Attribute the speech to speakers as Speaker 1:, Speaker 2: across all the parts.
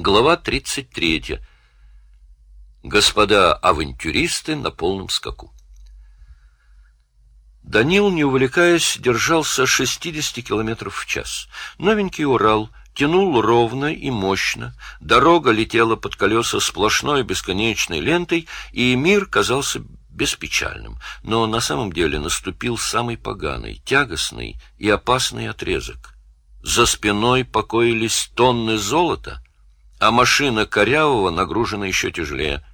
Speaker 1: Глава 33. Господа авантюристы на полном скаку. Данил, не увлекаясь, держался 60 километров в час. Новенький Урал тянул ровно и мощно, дорога летела под колеса сплошной бесконечной лентой, и мир казался беспечальным. Но на самом деле наступил самый поганый, тягостный и опасный отрезок. За спиной покоились тонны золота — а машина Корявого нагружена еще тяжелее.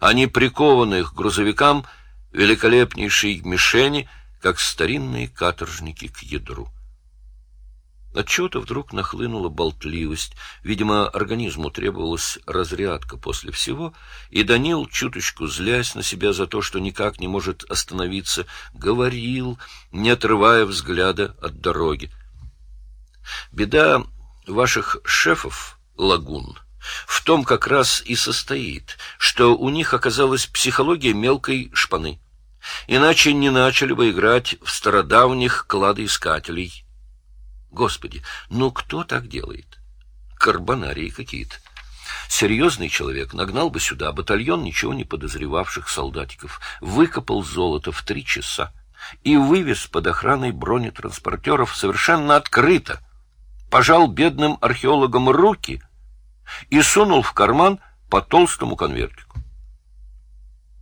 Speaker 1: Они прикованы к грузовикам великолепнейшей мишени, как старинные каторжники к ядру. Отчего-то вдруг нахлынула болтливость. Видимо, организму требовалась разрядка после всего, и Данил, чуточку злясь на себя за то, что никак не может остановиться, говорил, не отрывая взгляда от дороги. Беда ваших шефов, лагун, в том как раз и состоит, что у них оказалась психология мелкой шпаны. Иначе не начали бы играть в стародавних кладоискателей. Господи, ну кто так делает? Карбонарии какие-то. Серьезный человек нагнал бы сюда батальон ничего не подозревавших солдатиков, выкопал золото в три часа и вывез под охраной бронетранспортеров совершенно открыто, пожал бедным археологам руки — и сунул в карман по толстому конвертику.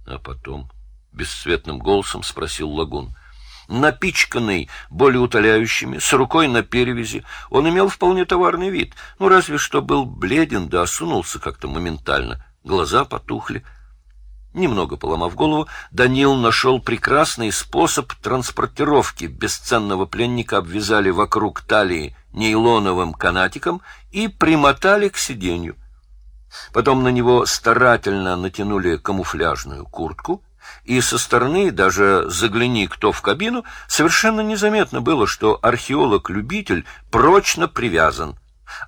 Speaker 1: А потом бесцветным голосом спросил Лагун. Напичканный болеутоляющими, с рукой на перевязи, он имел вполне товарный вид, ну разве что был бледен да осунулся как-то моментально, глаза потухли. Немного поломав голову, Данил нашел прекрасный способ транспортировки бесценного пленника, обвязали вокруг талии нейлоновым канатиком и примотали к сиденью. Потом на него старательно натянули камуфляжную куртку, и со стороны, даже загляни кто в кабину, совершенно незаметно было, что археолог-любитель прочно привязан,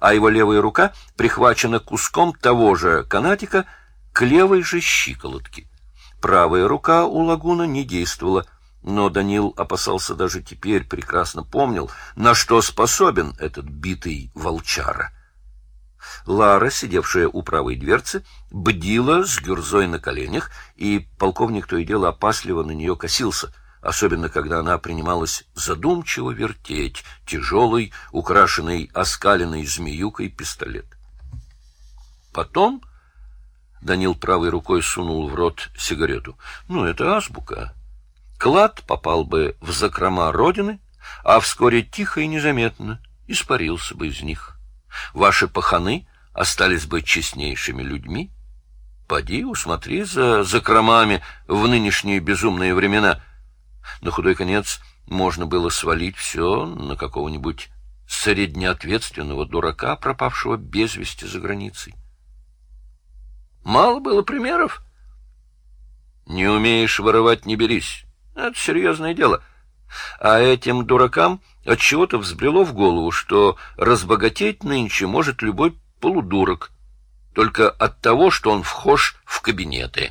Speaker 1: а его левая рука прихвачена куском того же канатика к левой же щиколотке. Правая рука у лагуна не действовала, но Данил опасался даже теперь, прекрасно помнил, на что способен этот битый волчара. Лара, сидевшая у правой дверцы, бдила с гюрзой на коленях, и полковник то и дело опасливо на нее косился, особенно когда она принималась задумчиво вертеть тяжелый, украшенный оскаленной змеюкой пистолет. Потом Данил правой рукой сунул в рот сигарету. Ну, это азбука. Клад попал бы в закрома Родины, а вскоре тихо и незаметно испарился бы из них. Ваши паханы остались бы честнейшими людьми. Поди, усмотри за закромами в нынешние безумные времена. На худой конец можно было свалить все на какого-нибудь среднеответственного дурака, пропавшего без вести за границей. Мало было примеров? Не умеешь воровать — не берись. Это серьезное дело. А этим дуракам отчего-то взбрело в голову, что разбогатеть нынче может любой полудурок, только от того, что он вхож в кабинеты.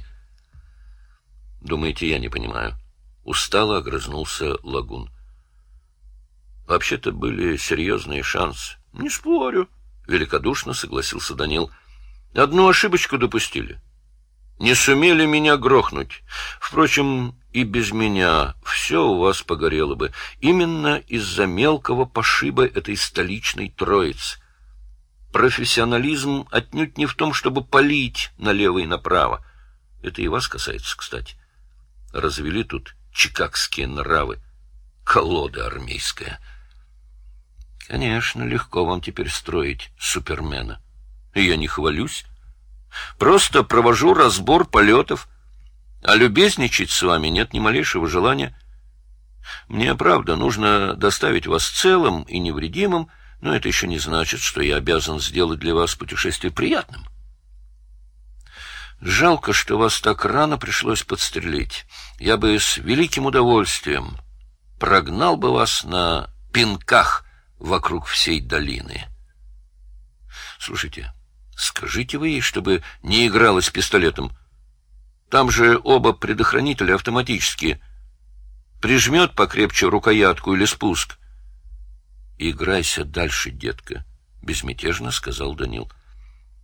Speaker 1: Думаете, я не понимаю? Устало огрызнулся Лагун. Вообще-то были серьезные шансы. Не спорю, великодушно согласился Данил. Одну ошибочку допустили. Не сумели меня грохнуть. Впрочем, и без меня все у вас погорело бы, именно из-за мелкого пошиба этой столичной троицы. Профессионализм отнюдь не в том, чтобы палить налево и направо. Это и вас касается, кстати. Развели тут чикагские нравы. Колода армейская. Конечно, легко вам теперь строить супермена. Я не хвалюсь. Просто провожу разбор полетов, а любезничать с вами нет ни малейшего желания. Мне, правда, нужно доставить вас целым и невредимым, но это еще не значит, что я обязан сделать для вас путешествие приятным. Жалко, что вас так рано пришлось подстрелить. Я бы с великим удовольствием прогнал бы вас на пинках вокруг всей долины. Слушайте, скажите вы ей, чтобы не играла с пистолетом, там же оба предохранителя автоматические. Прижмет покрепче рукоятку или спуск. — Играйся дальше, детка, — безмятежно сказал Данил.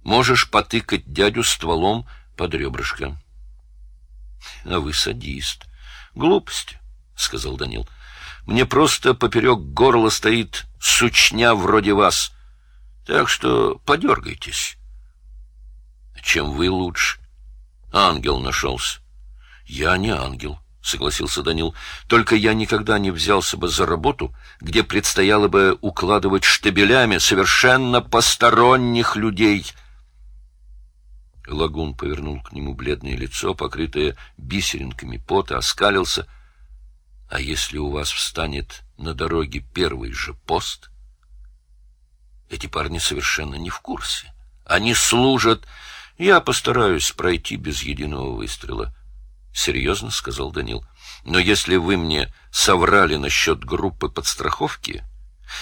Speaker 1: Можешь потыкать дядю стволом под ребрышко. — А вы садист. — Глупость, — сказал Данил. — Мне просто поперек горла стоит сучня вроде вас. Так что подергайтесь. — Чем вы лучше? Ангел нашелся. — Я не ангел, — согласился Данил. — Только я никогда не взялся бы за работу, где предстояло бы укладывать штабелями совершенно посторонних людей. Лагун повернул к нему бледное лицо, покрытое бисеринками пота, оскалился. — А если у вас встанет на дороге первый же пост? Эти парни совершенно не в курсе. Они служат... Я постараюсь пройти без единого выстрела. — Серьезно, — сказал Данил. — Но если вы мне соврали насчет группы подстраховки,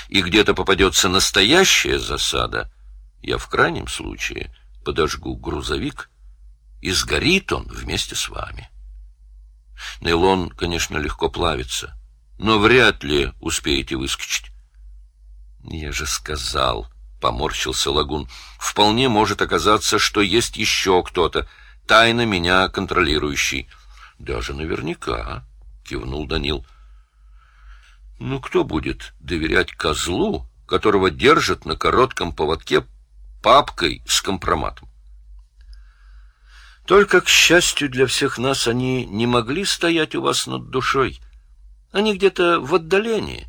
Speaker 1: и где-то попадется настоящая засада, я в крайнем случае подожгу грузовик, и сгорит он вместе с вами. Нейлон, конечно, легко плавится, но вряд ли успеете выскочить. — Я же сказал, — поморщился Лагун, — вполне может оказаться, что есть еще кто-то, тайно меня контролирующий. — Даже наверняка, — кивнул Данил. — Ну, кто будет доверять козлу, которого держат на коротком поводке папкой с компроматом? Только, к счастью для всех нас, они не могли стоять у вас над душой. Они где-то в отдалении.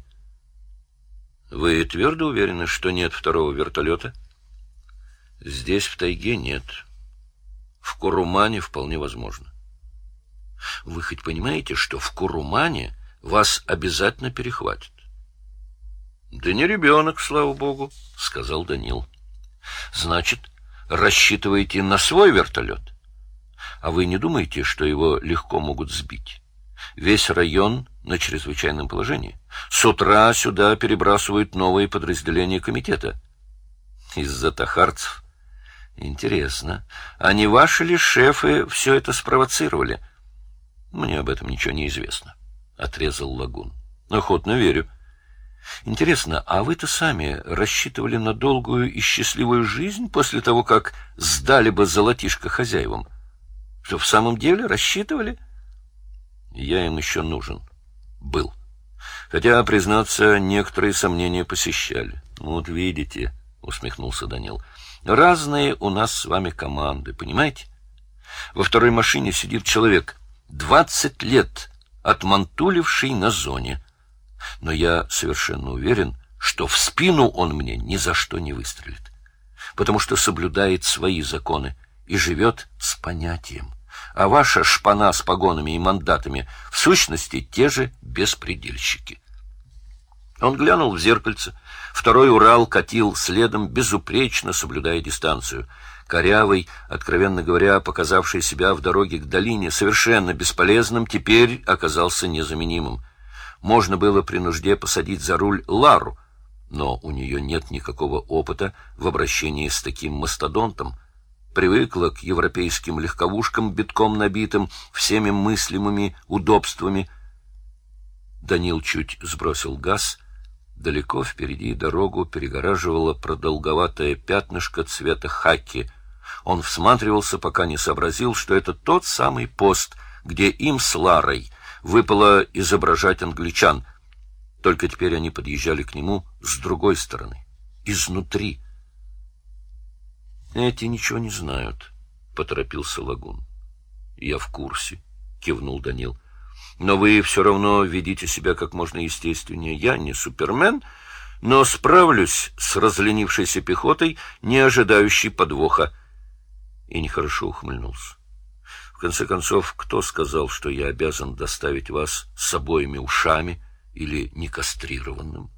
Speaker 1: Вы твердо уверены, что нет второго вертолета? Здесь, в тайге, нет. В Курумане вполне возможно. Вы хоть понимаете, что в Курумане вас обязательно перехватят? Да не ребенок, слава богу, сказал Данил. Значит, рассчитываете на свой вертолет? А вы не думаете, что его легко могут сбить? Весь район на чрезвычайном положении. С утра сюда перебрасывают новые подразделения комитета. Из-за тахарцев. Интересно, а не ваши ли шефы все это спровоцировали? Мне об этом ничего не известно, — отрезал Лагун. Охотно верю. Интересно, а вы-то сами рассчитывали на долгую и счастливую жизнь после того, как сдали бы золотишко хозяевам? Что, в самом деле рассчитывали? Я им еще нужен. Был. Хотя, признаться, некоторые сомнения посещали. Ну, вот видите, — усмехнулся Данил, — разные у нас с вами команды, понимаете? Во второй машине сидит человек, двадцать лет отмантуливший на зоне. Но я совершенно уверен, что в спину он мне ни за что не выстрелит, потому что соблюдает свои законы и живет с понятием а ваша шпана с погонами и мандатами в сущности те же беспредельщики. Он глянул в зеркальце. Второй Урал катил следом, безупречно соблюдая дистанцию. Корявый, откровенно говоря, показавший себя в дороге к долине совершенно бесполезным, теперь оказался незаменимым. Можно было при нужде посадить за руль Лару, но у нее нет никакого опыта в обращении с таким мастодонтом — привыкла к европейским легковушкам, битком набитым всеми мыслимыми удобствами. Данил чуть сбросил газ. Далеко впереди дорогу перегораживало продолговатое пятнышко цвета хаки. Он всматривался, пока не сообразил, что это тот самый пост, где им с Ларой выпало изображать англичан. Только теперь они подъезжали к нему с другой стороны, изнутри — эти ничего не знают, — поторопился Лагун. — Я в курсе, — кивнул Данил. — Но вы все равно ведите себя как можно естественнее. Я не супермен, но справлюсь с разленившейся пехотой, не ожидающей подвоха. И нехорошо ухмыльнулся. В конце концов, кто сказал, что я обязан доставить вас с обоими ушами или некастрированным?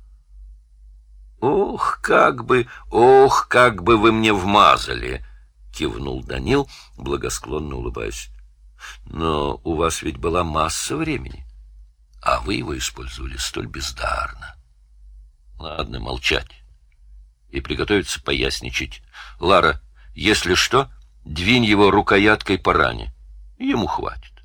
Speaker 1: Ох, как бы, ох, как бы вы мне вмазали, кивнул Данил, благосклонно улыбаясь. Но у вас ведь была масса времени, а вы его использовали столь бездарно. Ладно, молчать и приготовиться поясничать. Лара, если что, двинь его рукояткой по ране. Ему хватит.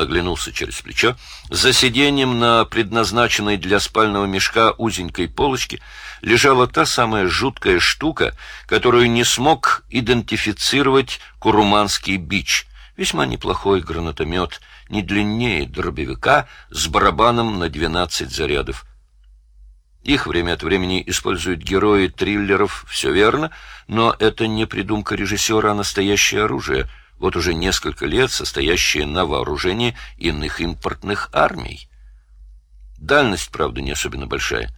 Speaker 1: Оглянулся через плечо. За сиденьем на предназначенной для спального мешка узенькой полочке лежала та самая жуткая штука, которую не смог идентифицировать куруманский бич. Весьма неплохой гранатомет, не длиннее дробовика, с барабаном на 12 зарядов. Их время от времени используют герои триллеров, все верно, но это не придумка режиссера, а настоящее оружие — вот уже несколько лет состоящие на вооружении иных импортных армий. Дальность, правда, не особенно большая.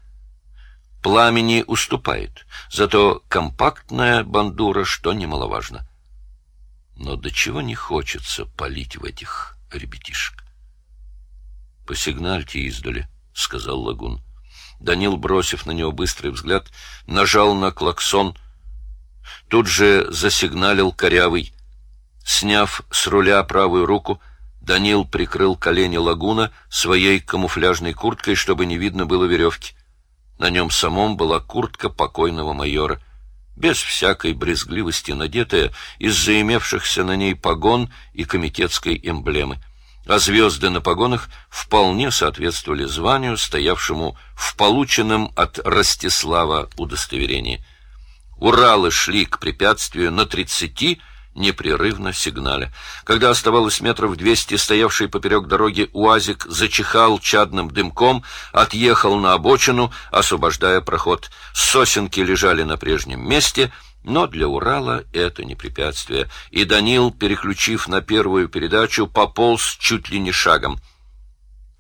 Speaker 1: Пламени уступает, зато компактная бандура, что немаловажно. Но до чего не хочется палить в этих ребятишек. «Посигнальте издали», — сказал Лагун. Данил, бросив на него быстрый взгляд, нажал на клаксон. Тут же засигналил корявый. Сняв с руля правую руку, Данил прикрыл колени лагуна своей камуфляжной курткой, чтобы не видно было веревки. На нем самом была куртка покойного майора, без всякой брезгливости надетая из-за имевшихся на ней погон и комитетской эмблемы. А звезды на погонах вполне соответствовали званию, стоявшему в полученном от Ростислава удостоверении. Уралы шли к препятствию на тридцати непрерывно сигналя. Когда оставалось метров двести, стоявший поперек дороги УАЗик зачихал чадным дымком, отъехал на обочину, освобождая проход. Сосенки лежали на прежнем месте, но для Урала это не препятствие, и Данил, переключив на первую передачу, пополз чуть ли не шагом —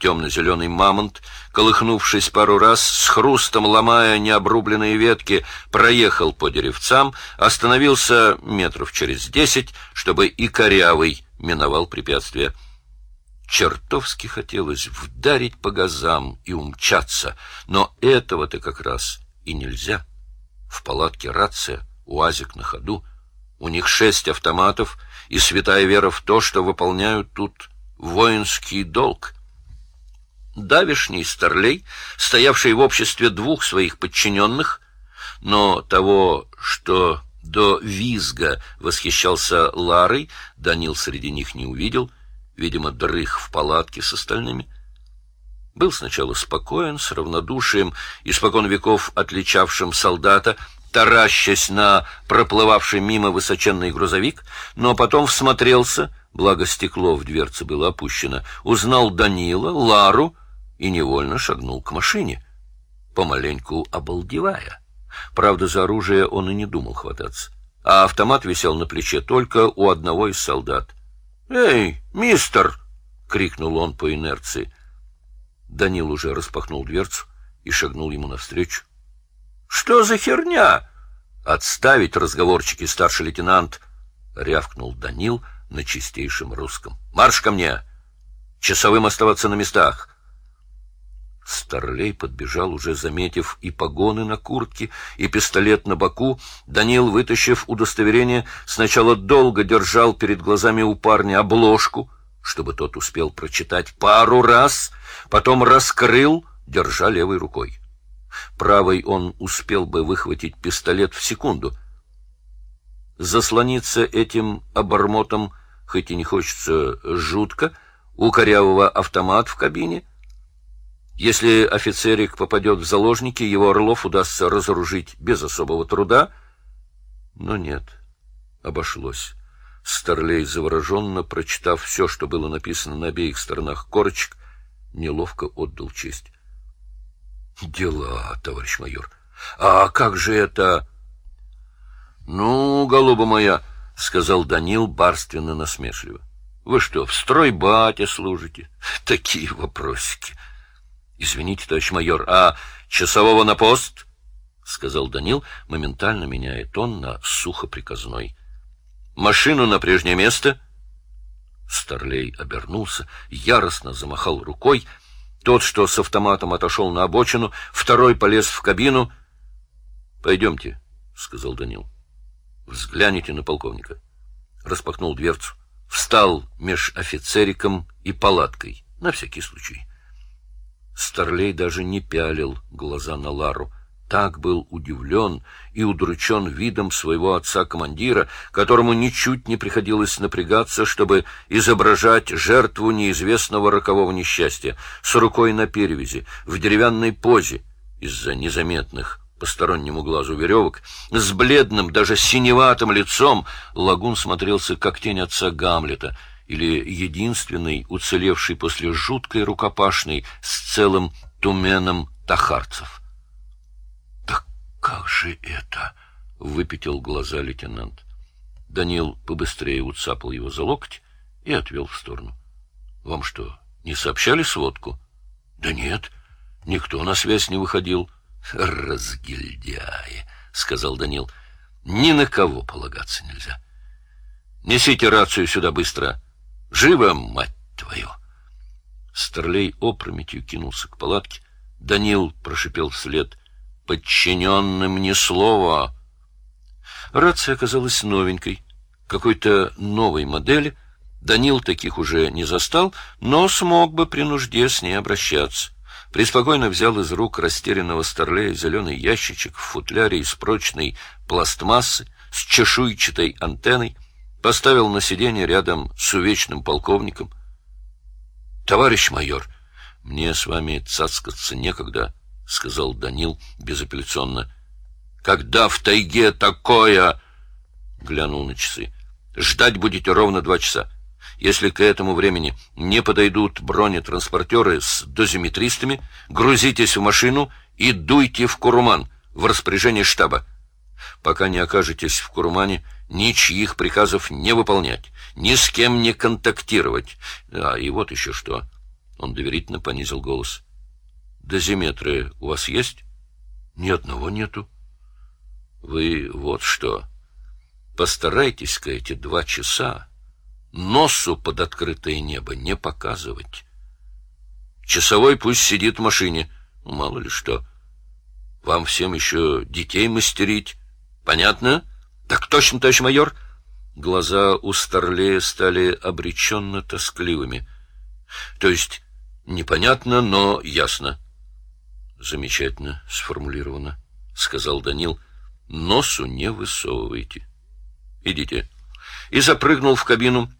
Speaker 1: Темно-зеленый мамонт, колыхнувшись пару раз, с хрустом ломая необрубленные ветки, проехал по деревцам, остановился метров через десять, чтобы и корявый миновал препятствие. Чертовски хотелось вдарить по газам и умчаться, но этого-то как раз и нельзя. В палатке рация, уазик на ходу, у них шесть автоматов и святая вера в то, что выполняют тут воинский долг — давишний старлей, стоявший в обществе двух своих подчиненных, но того, что до визга восхищался Ларой, Данил среди них не увидел, видимо, дрых в палатке с остальными. Был сначала спокоен, с равнодушием, испокон веков отличавшим солдата, таращась на проплывавший мимо высоченный грузовик, но потом всмотрелся, благо стекло в дверце было опущено, узнал Данила, Лару, и невольно шагнул к машине, помаленьку обалдевая. Правда, за оружие он и не думал хвататься, а автомат висел на плече только у одного из солдат. «Эй, мистер!» — крикнул он по инерции. Данил уже распахнул дверцу и шагнул ему навстречу. «Что за херня?» «Отставить разговорчики, старший лейтенант!» — рявкнул Данил на чистейшем русском. «Марш ко мне! Часовым оставаться на местах!» Старлей подбежал, уже заметив и погоны на куртке, и пистолет на боку. Данил, вытащив удостоверение, сначала долго держал перед глазами у парня обложку, чтобы тот успел прочитать пару раз, потом раскрыл, держа левой рукой. Правой он успел бы выхватить пистолет в секунду. Заслониться этим обормотом, хоть и не хочется жутко, у корявого автомат в кабине — если офицерик попадет в заложники, его Орлов удастся разоружить без особого труда. Но нет, обошлось. Старлей, завороженно прочитав все, что было написано на обеих сторонах корочек, неловко отдал честь. — Дела, товарищ майор. А как же это... — Ну, голуба моя, — сказал Данил барственно насмешливо. — Вы что, в строй батя служите? Такие вопросики. — Извините, товарищ майор, а часового на пост? — сказал Данил, моментально меняя тон на сухо-приказной. — Машину на прежнее место? Старлей обернулся, яростно замахал рукой. Тот, что с автоматом отошел на обочину, второй полез в кабину. — Пойдемте, — сказал Данил. — Взгляните на полковника. Распахнул дверцу. Встал меж офицериком и палаткой, на всякий случай. Старлей даже не пялил глаза на Лару. так был удивлен и удручен видом своего отца-командира, которому ничуть не приходилось напрягаться, чтобы изображать жертву неизвестного рокового несчастья, с рукой на перевязи, в деревянной позе, из-за незаметных постороннему глазу веревок, с бледным, даже синеватым лицом, Лагун смотрелся, как тень отца Гамлета, или единственный, уцелевший после жуткой рукопашной с целым туменом тахарцев. «Как же это?» — выпятил глаза лейтенант. Данил побыстрее уцапал его за локоть и отвел в сторону. «Вам что, не сообщали сводку?» «Да нет, никто на связь не выходил». «Разгильдяи», — сказал Данил. «Ни на кого полагаться нельзя. Несите рацию сюда быстро. Живо, мать твою!» Старлей опрометью кинулся к палатке. Данил прошипел вслед подчиненным ни слова. Рация оказалась новенькой, какой-то новой модели. Данил таких уже не застал, но смог бы при нужде с ней обращаться. Приспокойно взял из рук растерянного старлея зеленый ящичек в футляре из прочной пластмассы с чешуйчатой антенной, поставил на сиденье рядом с увечным полковником. — Товарищ майор, мне с вами цацкаться некогда, —— сказал Данил безапелляционно. — Когда в тайге такое? — глянул на часы. — Ждать будете ровно два часа. Если к этому времени не подойдут бронетранспортеры с дозиметристами, грузитесь в машину и дуйте в Куруман, в распоряжение штаба. Пока не окажетесь в Курумане, ничьих приказов не выполнять, ни с кем не контактировать. А, и вот еще что. Он доверительно понизил голос. Дозиметры у вас есть? Ни одного нету. Вы вот что. Постарайтесь-ка эти два часа носу под открытое небо не показывать. Часовой пусть сидит в машине, мало ли что. Вам всем еще детей мастерить. Понятно? Так точно, товарищ майор. Глаза у Старлея стали обреченно тоскливыми. То есть непонятно, но ясно. Замечательно сформулировано, сказал Данил. Носу не высовывайте. Идите. И запрыгнул в кабину,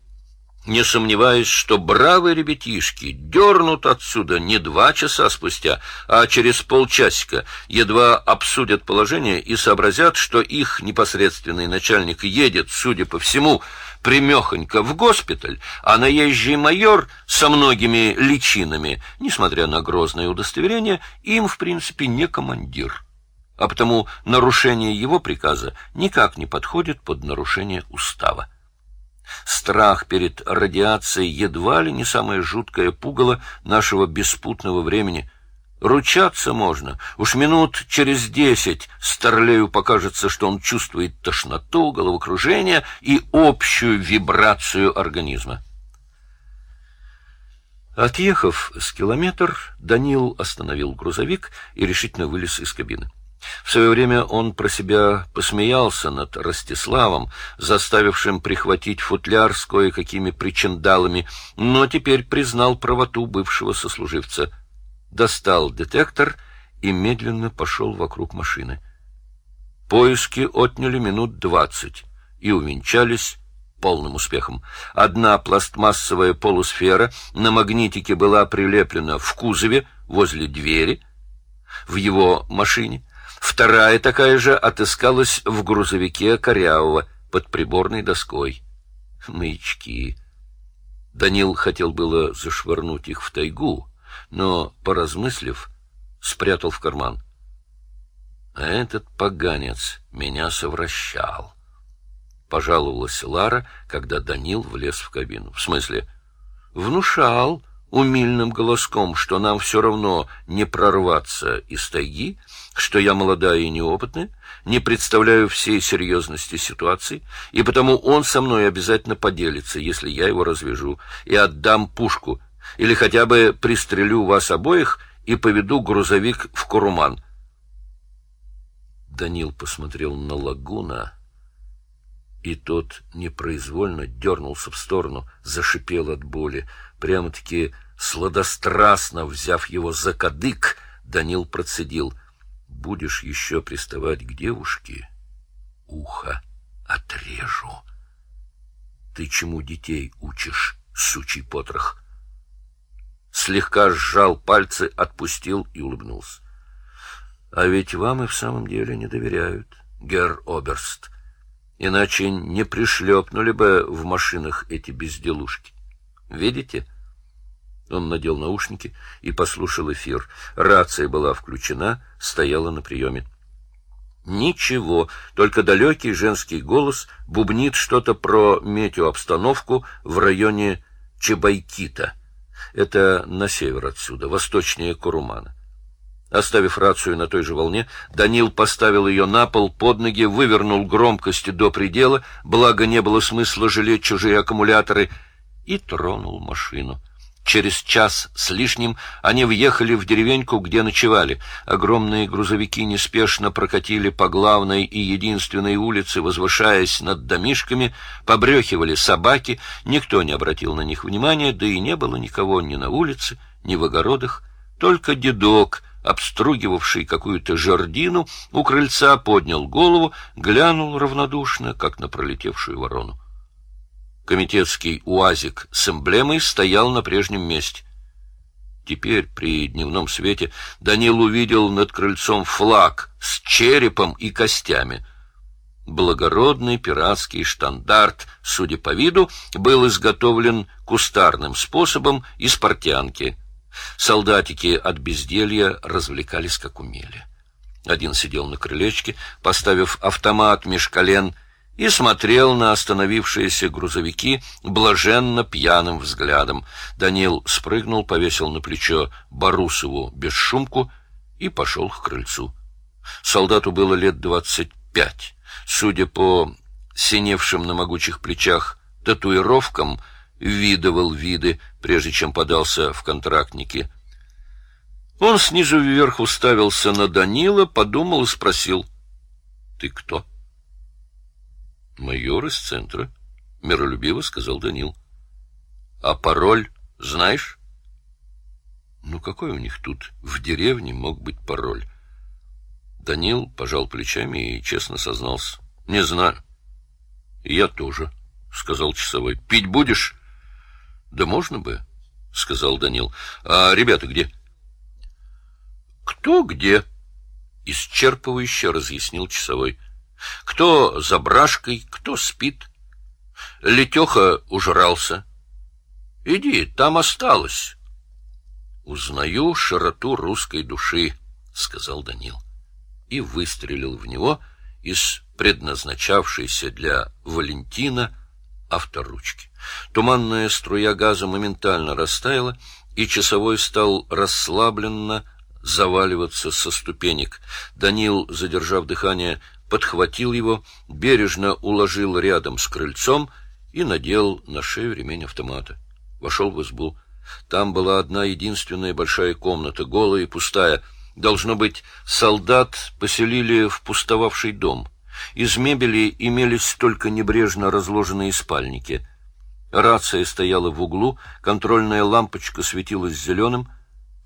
Speaker 1: не сомневаясь, что бравые ребятишки дернут отсюда не два часа спустя, а через полчасика, едва обсудят положение и сообразят, что их непосредственный начальник едет, судя по всему, примехонько в госпиталь, а наезжий майор со многими личинами, несмотря на грозное удостоверение, им, в принципе, не командир. А потому нарушение его приказа никак не подходит под нарушение устава. Страх перед радиацией едва ли не самое жуткое пугало нашего беспутного времени — Ручаться можно. Уж минут через десять Старлею покажется, что он чувствует тошноту, головокружение и общую вибрацию организма. Отъехав с километр, Данил остановил грузовик и решительно вылез из кабины. В свое время он про себя посмеялся над Ростиславом, заставившим прихватить футляр с кое-какими причиндалами, но теперь признал правоту бывшего сослуживца — достал детектор и медленно пошел вокруг машины. Поиски отняли минут двадцать и увенчались полным успехом. Одна пластмассовая полусфера на магнитике была прилеплена в кузове возле двери в его машине. Вторая такая же отыскалась в грузовике Корявого под приборной доской. Маячки. Данил хотел было зашвырнуть их в тайгу, но, поразмыслив, спрятал в карман. А этот поганец меня совращал. Пожаловалась Лара, когда Данил влез в кабину. В смысле, внушал умильным голоском, что нам все равно не прорваться из тайги, что я молодая и неопытная, не представляю всей серьезности ситуации, и потому он со мной обязательно поделится, если я его развяжу, и отдам пушку — или хотя бы пристрелю вас обоих и поведу грузовик в Куруман. Данил посмотрел на лагуна, и тот непроизвольно дернулся в сторону, зашипел от боли. Прямо-таки сладострастно взяв его за кадык, Данил процедил — будешь еще приставать к девушке, ухо отрежу. Ты чему детей учишь, сучий потрох? Слегка сжал пальцы, отпустил и улыбнулся. А ведь вам и в самом деле не доверяют, герр Оберст. Иначе не пришлепнули бы в машинах эти безделушки. Видите? Он надел наушники и послушал эфир. Рация была включена, стояла на приеме. Ничего, только далекий женский голос бубнит что-то про метеообстановку в районе Чебайкита. Это на север отсюда, восточнее Курумана. Оставив рацию на той же волне, Данил поставил ее на пол под ноги, вывернул громкости до предела, благо не было смысла жалеть чужие аккумуляторы, и тронул машину. Через час с лишним они въехали в деревеньку, где ночевали. Огромные грузовики неспешно прокатили по главной и единственной улице, возвышаясь над домишками, побрехивали собаки, никто не обратил на них внимания, да и не было никого ни на улице, ни в огородах, только дедок, обстругивавший какую-то жердину, у крыльца поднял голову, глянул равнодушно, как на пролетевшую ворону. Комитетский уазик с эмблемой стоял на прежнем месте. Теперь, при дневном свете, Данил увидел над крыльцом флаг с черепом и костями. Благородный пиратский штандарт, судя по виду, был изготовлен кустарным способом из портянки. Солдатики от безделья развлекались как умели. Один сидел на крылечке, поставив автомат меж колен и смотрел на остановившиеся грузовики блаженно пьяным взглядом. Данил спрыгнул, повесил на плечо Барусову бесшумку и пошел к крыльцу. Солдату было лет двадцать пять. Судя по синевшим на могучих плечах татуировкам, видывал виды, прежде чем подался в контрактники. Он снизу вверх уставился на Данила, подумал и спросил. — Ты кто? — Майор из центра, миролюбиво сказал Данил. А пароль знаешь? Ну какой у них тут в деревне мог быть пароль? Данил пожал плечами и честно сознался: "Не знаю". "Я тоже", сказал часовой. "Пить будешь?" "Да можно бы", сказал Данил. "А ребята где?" "Кто где?" исчерпывающе разъяснил часовой. Кто за брашкой, кто спит. Летеха ужрался. Иди, там осталось. Узнаю широту русской души, сказал Данил и выстрелил в него из предназначавшейся для Валентина авторучки. Туманная струя газа моментально растаяла, и часовой стал расслабленно заваливаться со ступенек. Данил, задержав дыхание, подхватил его, бережно уложил рядом с крыльцом и надел на шею ремень автомата. Вошел в избу. Там была одна единственная большая комната, голая и пустая. Должно быть, солдат поселили в пустовавший дом. Из мебели имелись только небрежно разложенные спальники. Рация стояла в углу, контрольная лампочка светилась зеленым,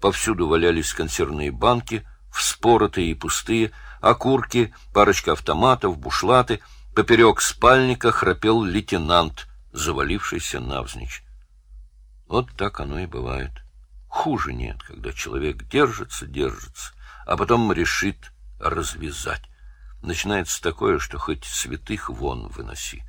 Speaker 1: повсюду валялись консервные банки, вспоротые и пустые, окурки, парочка автоматов, бушлаты. Поперек спальника храпел лейтенант, завалившийся навзничь. Вот так оно и бывает. Хуже нет, когда человек держится, держится, а потом решит развязать. Начинается такое, что хоть святых вон выноси.